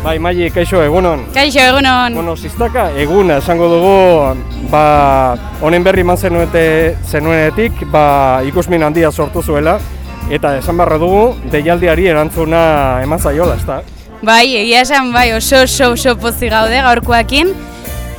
Bai, Maili, kaixo, egunon. Kaixo, egunon. Bueno, ziztaka, eguna esango dugu, ba, honen berri eman zenuete, zenuenetik, ba, ikusmin handia sortu zuela, eta esan barra dugu, deialdiari erantzuna eman zaiola, ezta? Bai, egia esan, bai, oso, oso, oso pozi gaude gaurkoakin.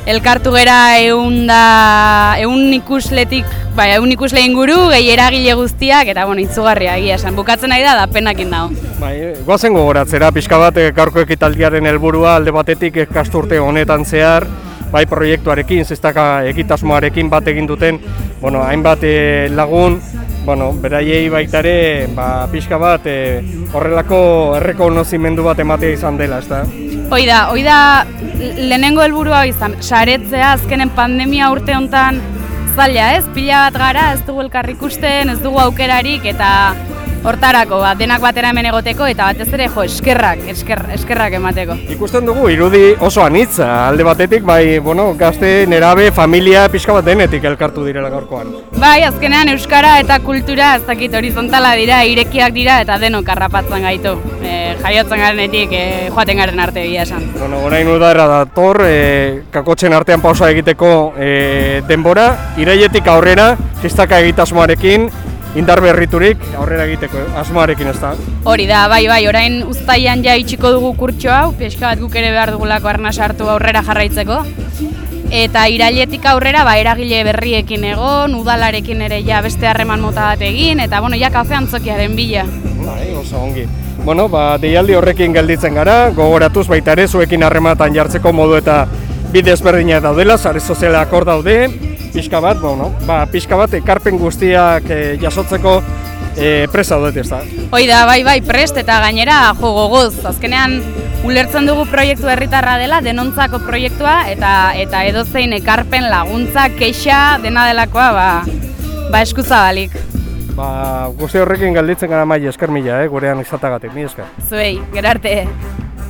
Elkartu gera egun da, ikusletik, bai, egun ikusle inguru, gehi eragile guztiak, eta, bueno, itzugarria, egia esan. Bukatzen nahi da, da penakin dago. Bai, goazen gogoratzera, pixka bat eh, gaurko ekitaldiaren helburua alde batetik ikasturte honetan zehar, bai proiektuarekin, zestaka egitasmoarekin bat egin duten, bueno, hainbat eh, lagun, bueno, beraiei baita ere, ba, pixka bat eh, horrelako errekonozimendu bat ematea izan dela, ezta? Hoi da, hoi da lehenengo helburua izan, saretzea azkenen pandemia urte hontan zaila ez, pila bat gara, ez dugu elkar ikusten, ez dugu aukerarik eta hortarako, ba, denak batera hemen egoteko eta batez ere jo, eskerrak, esker, eskerrak emateko. Ikusten dugu, irudi oso anitza, alde batetik, bai, bueno, gazte, nerabe, familia, pixka bat denetik elkartu direla gaurkoan. Bai, azkenean euskara eta kultura ez dakit horizontala dira, irekiak dira eta denok harrapatzen gaitu. E, jaiotzen garenetik e, joaten garen arte egia esan. Bueno, orain udara dator, e, kakotzen artean pausa egiteko e, denbora, irailetik aurrera, fistaka egitasmoarekin, indar berriturik aurrera egiteko asmoarekin ez da. Hori da, bai, bai, orain uztaian ja itxiko dugu kurtso hau, pixka bat guk ere behar dugulako arna sartu aurrera jarraitzeko. Eta irailetik aurrera, ba, eragile berriekin egon, udalarekin ere ja beste harreman mota bat egin, eta bueno, ja kafe antzokiaren bila. Bai, oso ongi. Bueno, ba, deialdi horrekin gelditzen gara, gogoratuz baita ere zuekin harrematan jartzeko modu eta bide ezberdina daudela, sare sozialak hor daude, pixka bat, bueno, ba, pixka bat ekarpen guztiak e, jasotzeko e, presa dut ez da. Hoi da, bai, bai, prest eta gainera jo gogoz. Azkenean ulertzen dugu proiektu herritarra dela, denontzako proiektua eta eta edozein ekarpen laguntza, keixa, dena delakoa, ba, ba eskuzabalik. Ba, guzti horrekin galditzen gara maile esker mila, eh, gurean izatagatik, mi esker. Zuei, gerarte.